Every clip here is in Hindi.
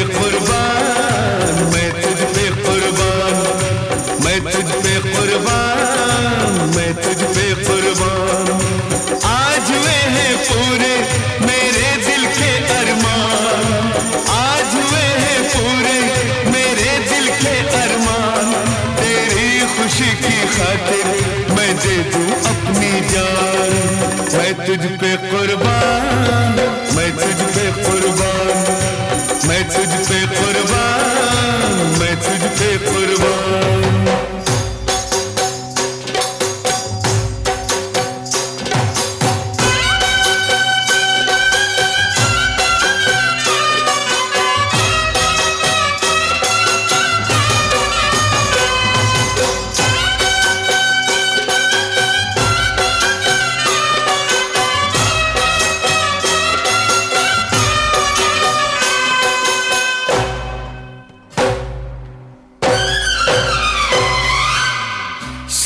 मैं तुझ मैं तुझ मैं तुझ आज हैं पूरे मेरे दिल के आज हैं पूरे मेरे दिल के तेरी खुशी की खातिर मैं दे दूँ अपनी जान। मैं तुझ पे कुर्बान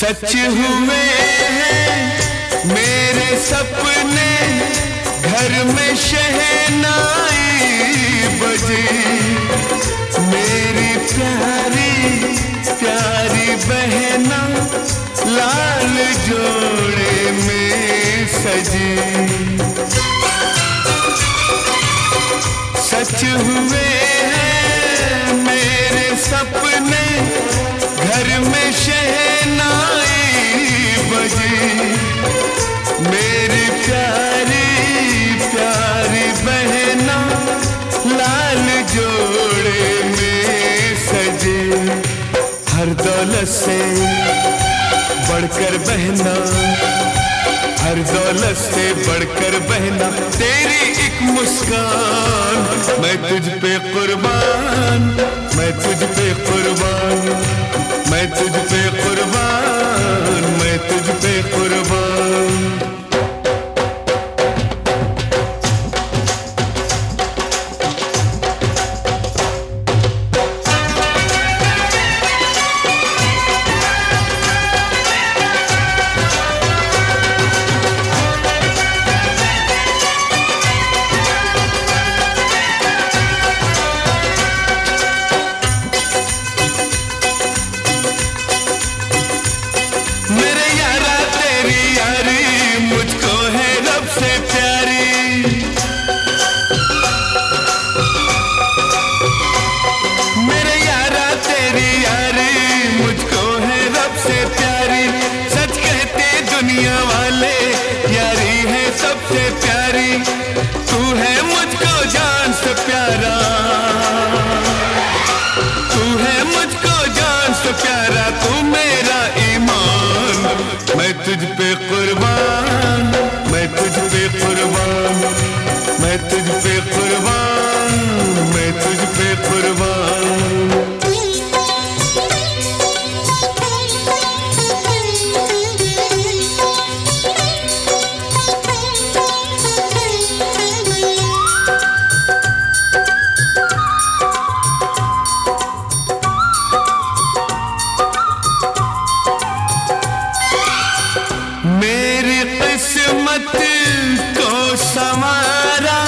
सच हुए हैं, मेरे सपने घर में शहनाई बजे। मेरी प्यारी प्यारी बहना, लाल जोड़े में सजी। से बढ़कर बहना, हर दौलत से बढ़कर बहना, तेरी एक मुस्कान, मैं तुझ पे कुर्बान, मैं मेरी किस्मत को संवारा,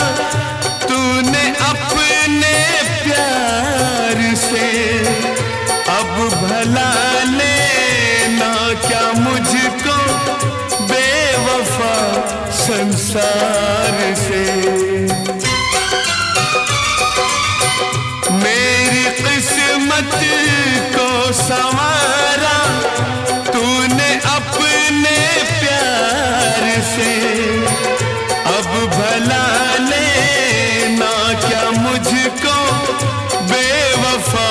तूने अपने प्यार से। अब भला लेना क्या मुझको बेवफा संसार से? मेरी किस्मत को संवारा क्या मुझको बेवफा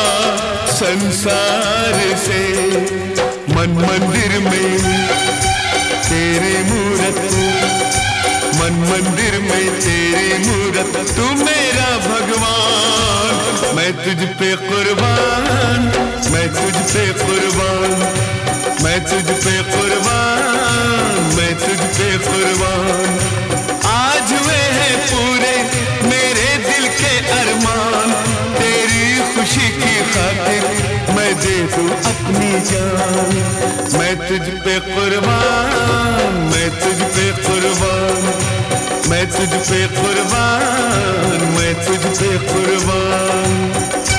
संसार से। मन मंदिर में तेरे मूरत, मन मंदिर में तेरी मूरत। तू मेरा भगवान, मैं तुझ पे कुर्बान, मैं तुझ पे कुर्बान, मैं तुझ पे कुर्बान। अपनी जान। मैं तुझ पे कुर्बान, मैं तुझ पे कुर्बान, मैं तुझ पे कुर्बान, मैं तुझ पे कुर्बान।